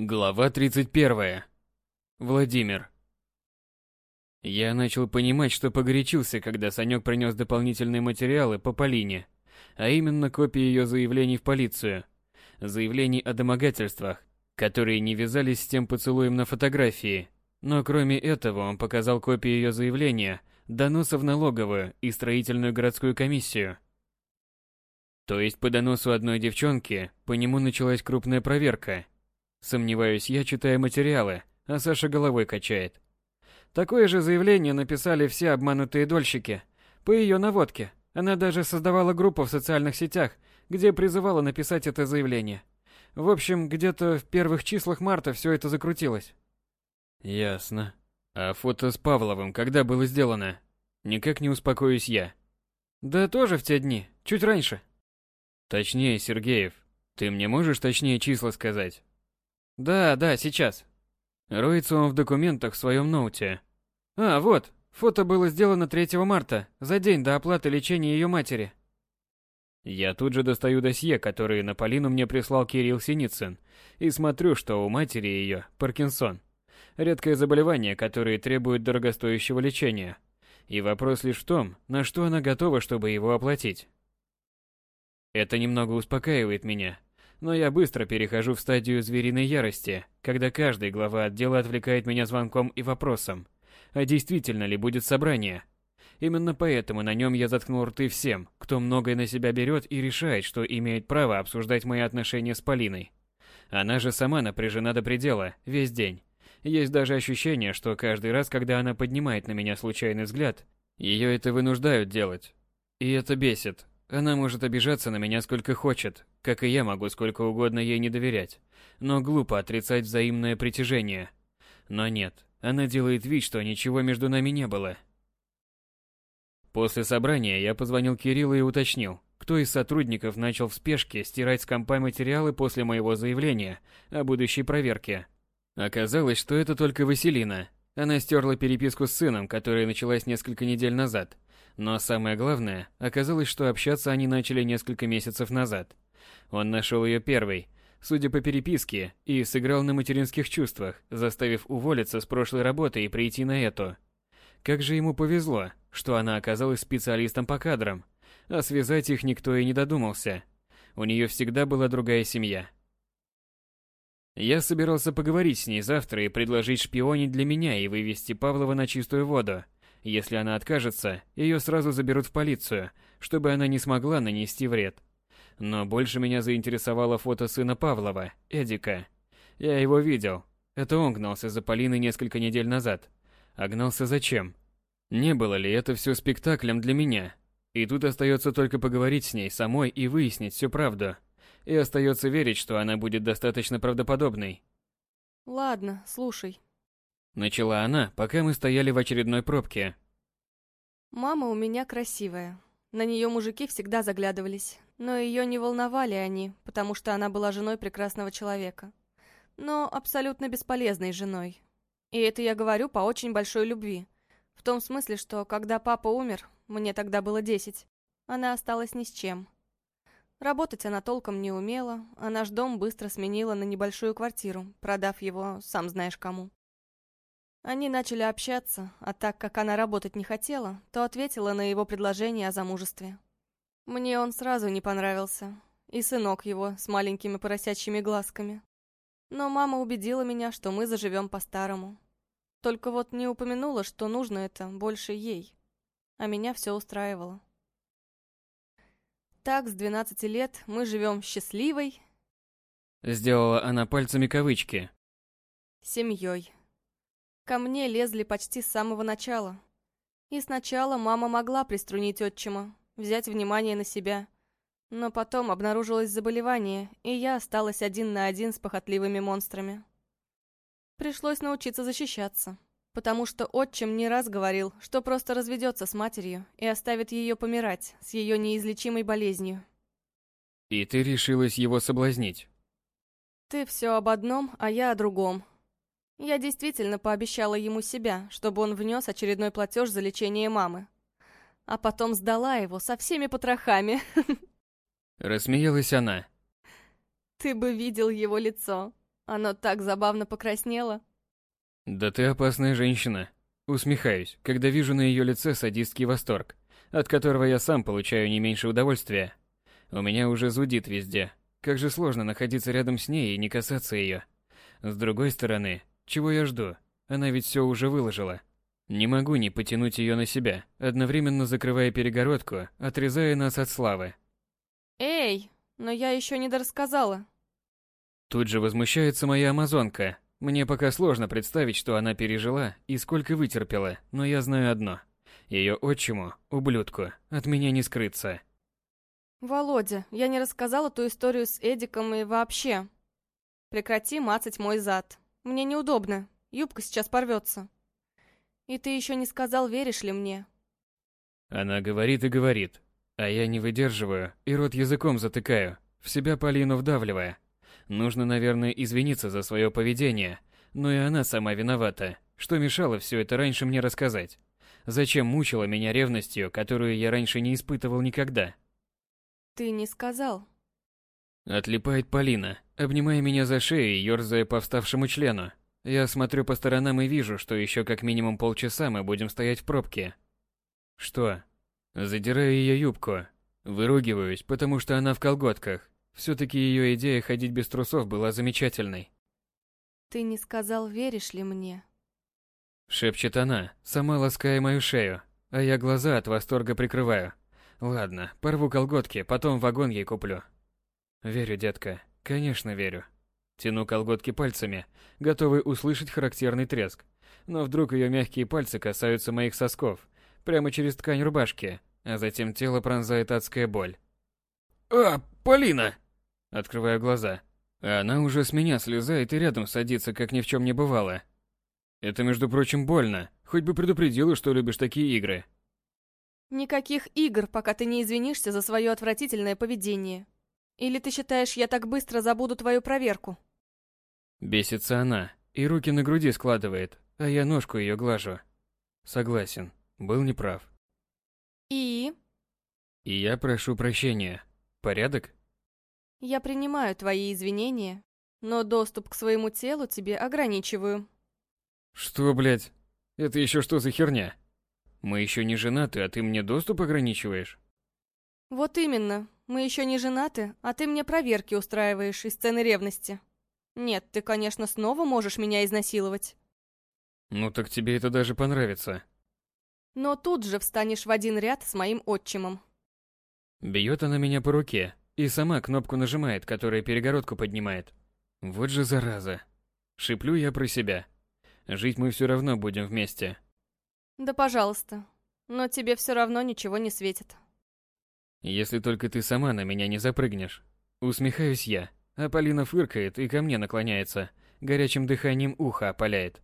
Глава 31. Владимир. Я начал понимать, что погорячился, когда Санек принес дополнительные материалы по Полине, а именно копии ее заявлений в полицию. Заявлений о домогательствах, которые не вязались с тем поцелуем на фотографии. Но кроме этого он показал копии ее заявления, доноса в налоговую и строительную городскую комиссию. То есть по доносу одной девчонки по нему началась крупная проверка – Сомневаюсь я, читая материалы, а Саша головой качает. Такое же заявление написали все обманутые дольщики. По ее наводке. Она даже создавала группу в социальных сетях, где призывала написать это заявление. В общем, где-то в первых числах марта все это закрутилось. Ясно. А фото с Павловым когда было сделано? Никак не успокоюсь я. Да тоже в те дни, чуть раньше. Точнее, Сергеев, ты мне можешь точнее числа сказать? Да, да, сейчас. Роется он в документах в своем ноуте. А, вот, фото было сделано 3 марта, за день до оплаты лечения ее матери. Я тут же достаю досье, которое на Полину мне прислал Кирилл Синицын, и смотрю, что у матери ее Паркинсон. Редкое заболевание, которое требует дорогостоящего лечения. И вопрос лишь в том, на что она готова, чтобы его оплатить. Это немного успокаивает меня, но я быстро перехожу в стадию звериной ярости, когда каждый глава отдела отвлекает меня звонком и вопросом, а действительно ли будет собрание. Именно поэтому на нем я заткнул рты всем, кто многое на себя берет и решает, что имеет право обсуждать мои отношения с Полиной. Она же сама напряжена до предела, весь день. Есть даже ощущение, что каждый раз, когда она поднимает на меня случайный взгляд, ее это вынуждают делать. И это бесит, она может обижаться на меня сколько хочет, как и я могу сколько угодно ей не доверять. Но глупо отрицать взаимное притяжение. Но нет, она делает вид, что ничего между нами не было. После собрания я позвонил Кириллу и уточнил, кто из сотрудников начал в спешке стирать с компа материалы после моего заявления о будущей проверке. Оказалось, что это только Василина. Она стерла переписку с сыном, которая началась несколько недель назад, но самое главное, оказалось, что общаться они начали несколько месяцев назад. Он нашел ее первой, судя по переписке, и сыграл на материнских чувствах, заставив уволиться с прошлой работы и прийти на эту. Как же ему повезло, что она оказалась специалистом по кадрам, а связать их никто и не додумался. У нее всегда была другая семья. Я собирался поговорить с ней завтра и предложить шпионить для меня и вывести Павлова на чистую воду – если она откажется, ее сразу заберут в полицию, чтобы она не смогла нанести вред. Но больше меня заинтересовало фото сына Павлова, Эдика. Я его видел. Это он гнался за Полиной несколько недель назад. А гнался зачем? Не было ли это все спектаклем для меня? И тут остается только поговорить с ней самой и выяснить всю правду. И остается верить, что она будет достаточно правдоподобной. Ладно, слушай. Начала она, пока мы стояли в очередной пробке. Мама у меня красивая. На нее мужики всегда заглядывались, но ее не волновали они, потому что она была женой прекрасного человека. Но абсолютно бесполезной женой. И это я говорю по очень большой любви. В том смысле, что когда папа умер, мне тогда было десять, она осталась ни с чем. Работать она толком не умела, а наш дом быстро сменила на небольшую квартиру, продав его сам знаешь кому. Они начали общаться, а так как она работать не хотела, то ответила на его предложение о замужестве. Мне он сразу не понравился, и сынок его с маленькими поросячьими глазками. Но мама убедила меня, что мы заживем по-старому. Только вот не упомянула, что нужно это больше ей. А меня все устраивало. Так, с 12 лет мы живем счастливой... Сделала она пальцами кавычки. Семьей. Ко мне лезли почти с самого начала. И сначала мама могла приструнить отчима, взять внимание на себя. Но потом обнаружилось заболевание, и я осталась один на один с похотливыми монстрами. Пришлось научиться защищаться, потому что отчим не раз говорил, что просто разведется с матерью и оставит ее помирать с ее неизлечимой болезнью. И ты решилась его соблазнить? Ты все об одном, а я о другом, я действительно пообещала ему себя, чтобы он внес очередной платеж за лечение мамы. А потом сдала его со всеми потрохами. Рассмеялась она. Ты бы видел его лицо. Оно так забавно покраснело. Да ты опасная женщина. Усмехаюсь, когда вижу на ее лице садистский восторг, от которого я сам получаю не меньше удовольствия. У меня уже зудит везде. Как же сложно находиться рядом с ней и не касаться ее. С другой стороны, чего я жду? Она ведь все уже выложила. Не могу не потянуть ее на себя, одновременно закрывая перегородку, отрезая нас от славы. Эй, но я еще не дорассказала. Тут же возмущается моя амазонка. Мне пока сложно представить, что она пережила и сколько вытерпела, но я знаю одно. Ее отчиму, ублюдку, от меня не скрыться. Володя, я не рассказала ту историю с Эдиком и вообще. Прекрати мацать мой зад. Мне неудобно. Юбка сейчас порвется. И ты еще не сказал, веришь ли мне. Она говорит и говорит, а я не выдерживаю и рот языком затыкаю, в себя Полину вдавливая. Нужно, наверное, извиниться за свое поведение, но и она сама виновата, что мешало все это раньше мне рассказать. Зачем мучила меня ревностью, которую я раньше не испытывал никогда? Ты не сказал. Отлипает Полина, обнимая меня за шею и ерзая по вставшему члену. Я смотрю по сторонам и вижу, что еще как минимум полчаса мы будем стоять в пробке. Что? Задираю ее юбку. Выругиваюсь, потому что она в колготках. Все-таки ее идея ходить без трусов была замечательной. Ты не сказал, веришь ли мне? Шепчет она, сама лаская мою шею, а я глаза от восторга прикрываю. Ладно, порву колготки, потом вагон ей куплю. Верю, детка, конечно верю. Тяну колготки пальцами, готовый услышать характерный треск. Но вдруг ее мягкие пальцы касаются моих сосков, прямо через ткань рубашки, а затем тело пронзает адская боль. «А, Полина!» Открываю глаза. А она уже с меня слезает и рядом садится, как ни в чем не бывало. Это, между прочим, больно. Хоть бы предупредила, что любишь такие игры. Никаких игр, пока ты не извинишься за свое отвратительное поведение. Или ты считаешь, я так быстро забуду твою проверку? Бесится она и руки на груди складывает, а я ножку ее глажу. Согласен, был неправ. И? И я прошу прощения. Порядок? Я принимаю твои извинения, но доступ к своему телу тебе ограничиваю. Что, блядь? Это еще что за херня? Мы еще не женаты, а ты мне доступ ограничиваешь? Вот именно. Мы еще не женаты, а ты мне проверки устраиваешь из сцены ревности. Нет, ты, конечно, снова можешь меня изнасиловать. Ну так тебе это даже понравится. Но тут же встанешь в один ряд с моим отчимом. Бьет она меня по руке и сама кнопку нажимает, которая перегородку поднимает. Вот же зараза. Шиплю я про себя. Жить мы все равно будем вместе. Да пожалуйста. Но тебе все равно ничего не светит. Если только ты сама на меня не запрыгнешь. Усмехаюсь я. А Полина фыркает и ко мне наклоняется, горячим дыханием уха опаляет.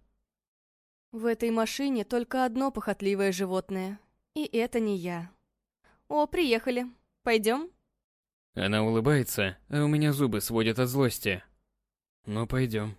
В этой машине только одно похотливое животное. И это не я. О, приехали. Пойдем? Она улыбается, а у меня зубы сводят от злости. Ну, пойдем.